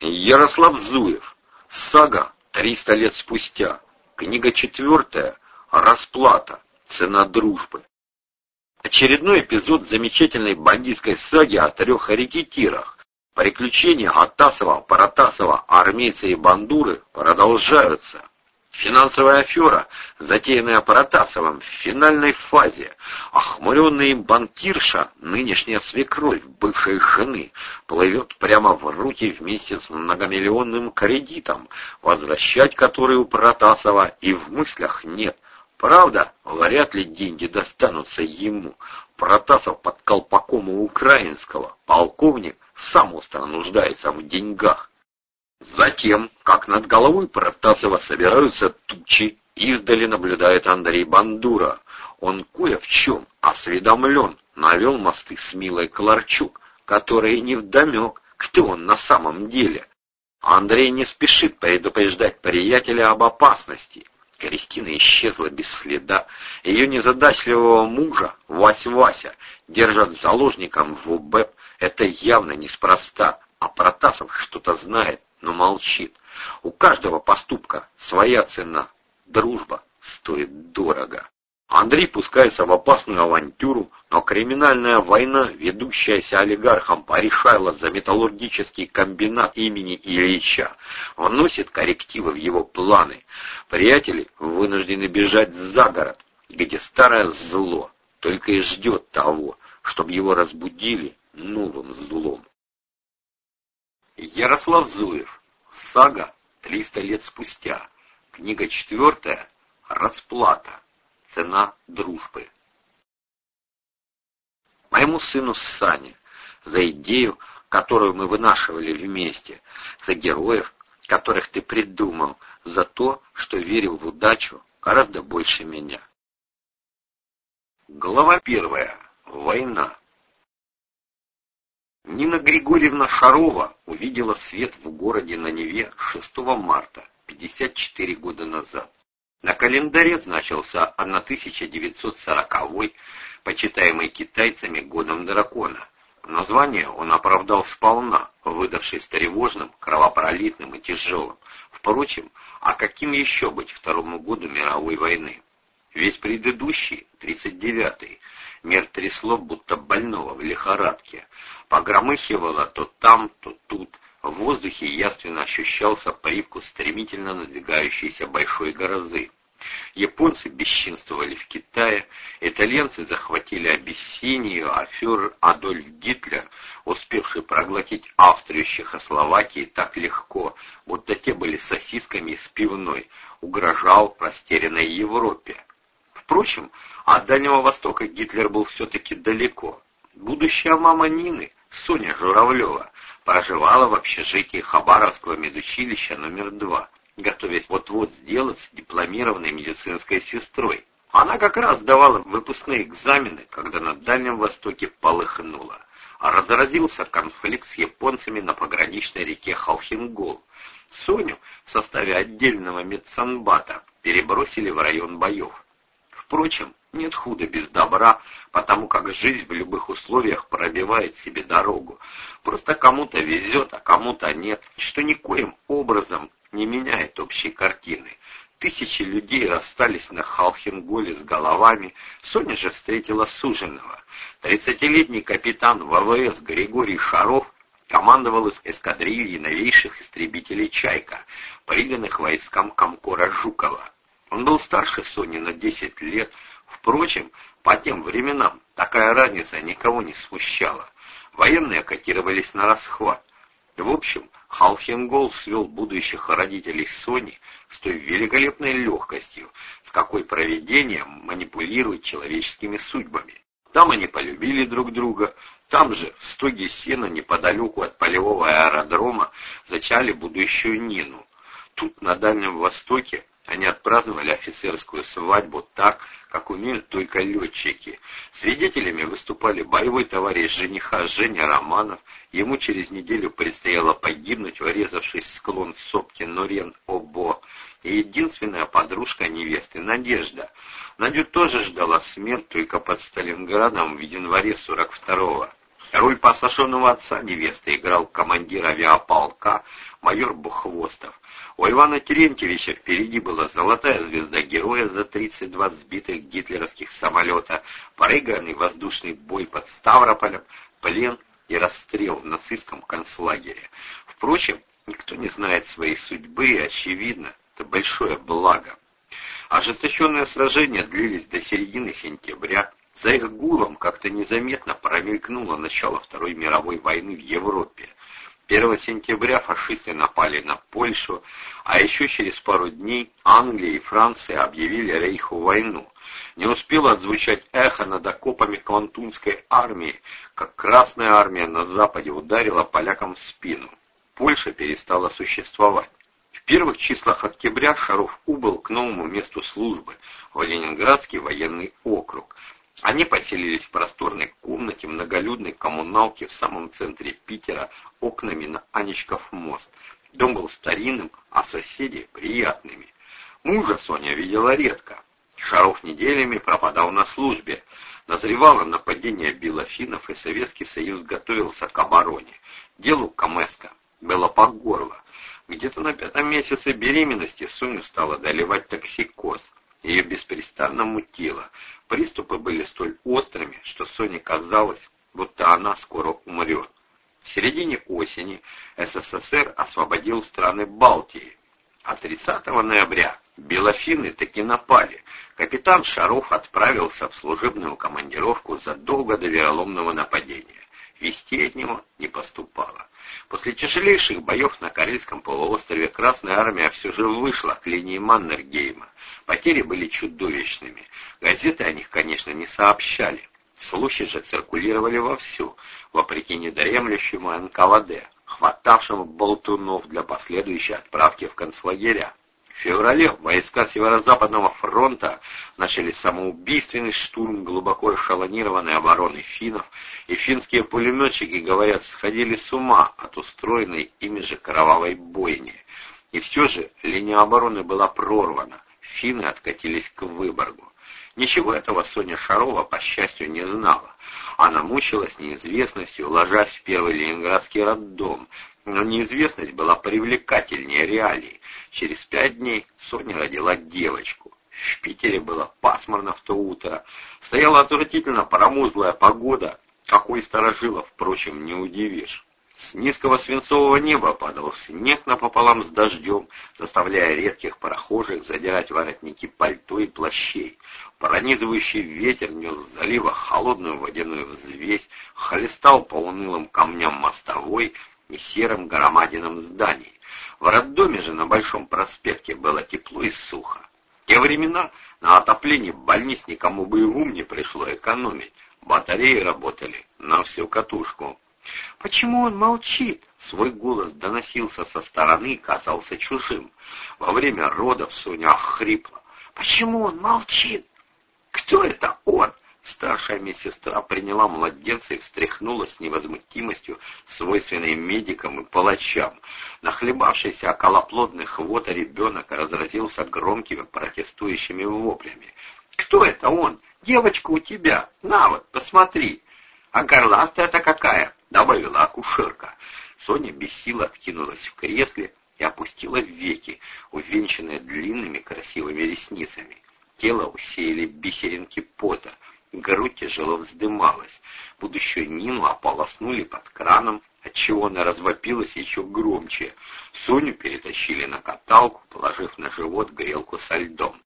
Ярослав Зуев. Сага «Триста лет спустя». Книга четвертая. Расплата. Цена дружбы. Очередной эпизод замечательной бандитской саги о трех рекетирах. Приключения Атасова, Паратасова, армейца и бандуры продолжаются. Финансовая афера, затеянная Паратасовым в финальной фазе. Охмуренный им банкирша, нынешняя свекровь бывшей жены, плывет прямо в руки вместе с многомиллионным кредитом, возвращать который у Паратасова и в мыслях нет. Правда, вряд ли деньги достанутся ему. Протасов под колпаком у украинского. Полковник сам остро нуждается в деньгах. Затем, как над головой Протасова собираются тучи, издали наблюдает Андрей Бандура. Он кое в чем осведомлен, навел мосты с Милой Кларчук, которая невдомек, кто он на самом деле. Андрей не спешит предупреждать приятеля об опасности. Кристина исчезла без следа. Ее незадачливого мужа, Вась-Вася, держат заложником в УБЭП. Это явно неспроста, а Протасов что-то знает но молчит. У каждого поступка своя цена. Дружба стоит дорого. Андрей пускается в опасную авантюру, но криминальная война, ведущаяся олигархом Паришайло за металлургический комбинат имени Ильича, вносит коррективы в его планы. Приятели вынуждены бежать за город, где старое зло только и ждет того, чтобы его разбудили новым злом. Ярослав Зуев. Сага «Триста лет спустя». Книга четвертая. Расплата. Цена дружбы. Моему сыну Сане за идею, которую мы вынашивали вместе, за героев, которых ты придумал, за то, что верил в удачу гораздо больше меня. Глава первая. Война. Нина Григорьевна Шарова увидела свет в городе на Неве 6 марта, 54 года назад. На календаре значился 1940 почитаемый китайцами годом дракона. Название он оправдал сполна, выдавшись тревожным, кровопролитным и тяжелым. Впрочем, а каким еще быть второму году мировой войны? Весь предыдущий, 39-й, мир трясло, будто больного в лихорадке. Погромыхивало то там, то тут. В воздухе яственно ощущался привкус стремительно надвигающейся большой грозы. Японцы бесчинствовали в Китае, итальянцы захватили Абиссинию, а фюрер Адольф Гитлер, успевший проглотить Австрию и Чехословакии так легко, будто те были сосисками из пивной, угрожал растерянной Европе. Впрочем, от Дальнего Востока Гитлер был все-таки далеко. Будущая мама Нины, Соня Журавлева, проживала в общежитии Хабаровского медучилища номер два, готовясь вот-вот сделаться дипломированной медицинской сестрой. Она как раз давала выпускные экзамены, когда на Дальнем Востоке полыхнуло. А разразился конфликт с японцами на пограничной реке Халхингол. Соню в составе отдельного медсанбата перебросили в район боев. Впрочем, нет худа без добра, потому как жизнь в любых условиях пробивает себе дорогу. Просто кому-то везет, а кому-то нет, что никоим образом не меняет общей картины. Тысячи людей расстались на Халхенголе с головами, Соня же встретила суженого. Тридцатилетний капитан ВВС Григорий Шаров командовал из эскадрильи новейших истребителей «Чайка», приданных войскам Комкора Жукова. Он был старше Сони на 10 лет. Впрочем, по тем временам такая разница никого не смущала. Военные котировались на расхват. В общем, Халхенгол свел будущих родителей Сони с той великолепной легкостью, с какой проведение манипулирует человеческими судьбами. Там они полюбили друг друга, там же, в стоге сена, неподалеку от полевого аэродрома, зачали будущую Нину. Тут, на Дальнем Востоке, они отпраздновали офицерскую свадьбу так, как умеют только летчики. Свидетелями выступали боевой товарищ жениха Женя Романов. Ему через неделю предстояло погибнуть, врезавшись в склон сопки Норен Обо. И единственная подружка невесты Надежда. Надю тоже ждала смерть только под Сталинградом в январе 42-го. Роль посаженного отца невесты играл командир авиаполка майор Бухвостов. У Ивана Терентьевича впереди была золотая звезда героя за 32 сбитых гитлеровских самолета, порыганный воздушный бой под Ставрополем, плен и расстрел в нацистском концлагере. Впрочем, никто не знает своей судьбы, и, очевидно, это большое благо. Ожесточенные сражения длились до середины сентября, за их гулом как-то незаметно промелькнуло начало Второй мировой войны в Европе. 1 сентября фашисты напали на Польшу, а еще через пару дней Англия и Франция объявили Рейху войну. Не успело отзвучать эхо над окопами Квантунской армии, как Красная армия на западе ударила полякам в спину. Польша перестала существовать. В первых числах октября Шаров убыл к новому месту службы, в Ленинградский военный округ – они поселились в просторной комнате многолюдной коммуналки в самом центре Питера, окнами на Анечков мост. Дом был старинным, а соседи приятными. Мужа Соня видела редко. Шаров неделями пропадал на службе. Назревало нападение белофинов, и Советский Союз готовился к обороне. Делу Камеска было по горло. Где-то на пятом месяце беременности Соню стало доливать токсикоз. Ее беспрестанно мутило. Приступы были столь острыми, что Соне казалось, будто она скоро умрет. В середине осени СССР освободил страны Балтии, а 30 ноября белофины таки напали. Капитан Шаров отправился в служебную командировку задолго до вероломного нападения. Вести от него не поступало. После тяжелейших боев на Карельском полуострове Красная Армия все же вышла к линии Маннергейма. Потери были чудовищными. Газеты о них, конечно, не сообщали. Слухи же циркулировали вовсю, вопреки недоемлющему НКВД, хватавшему болтунов для последующей отправки в концлагеря. Феврале войска Северо-Западного фронта начали самоубийственный штурм глубоко эшелонированной обороны финнов, и финские пулеметчики, говорят, сходили с ума от устроенной ими же кровавой бойни. И все же линия обороны была прорвана, финны откатились к Выборгу. Ничего этого Соня Шарова, по счастью, не знала. Она мучилась неизвестностью, ложась в первый ленинградский роддом, но неизвестность была привлекательнее реалий. Через пять дней Соня родила девочку. В Питере было пасмурно в то утро. Стояла отвратительно промозглая погода, какой сторожилов, впрочем, не удивишь. С низкого свинцового неба падал снег напополам с дождем, заставляя редких прохожих задирать воротники пальто и плащей. Пронизывающий ветер нес с залива холодную водяную взвесь, хлестал по унылым камням мостовой, и серым громадинам зданий. В роддоме же на Большом проспекте было тепло и сухо. В те времена на отоплении больниц никому бы и ум не пришло экономить. Батареи работали на всю катушку. «Почему он молчит?» Свой голос доносился со стороны и казался чужим. Во время родов Соня охрипла. «Почему он молчит?» «Кто это он?» Старшая медсестра приняла младенца и встряхнула с невозмутимостью, свойственной медикам и палачам. Нахлебавшийся околоплодных вод ребенок разразился громкими протестующими воплями. «Кто это он? Девочка у тебя! На вот, посмотри!» «А горластая-то какая?» — добавила акушерка. Соня без сил откинулась в кресле и опустила веки, увенчанные длинными красивыми ресницами. Тело усеяли бисеринки пота — Грудь тяжело вздымалась. Будущую Нину ополоснули под краном, отчего она развопилась еще громче. Соню перетащили на каталку, положив на живот грелку со льдом.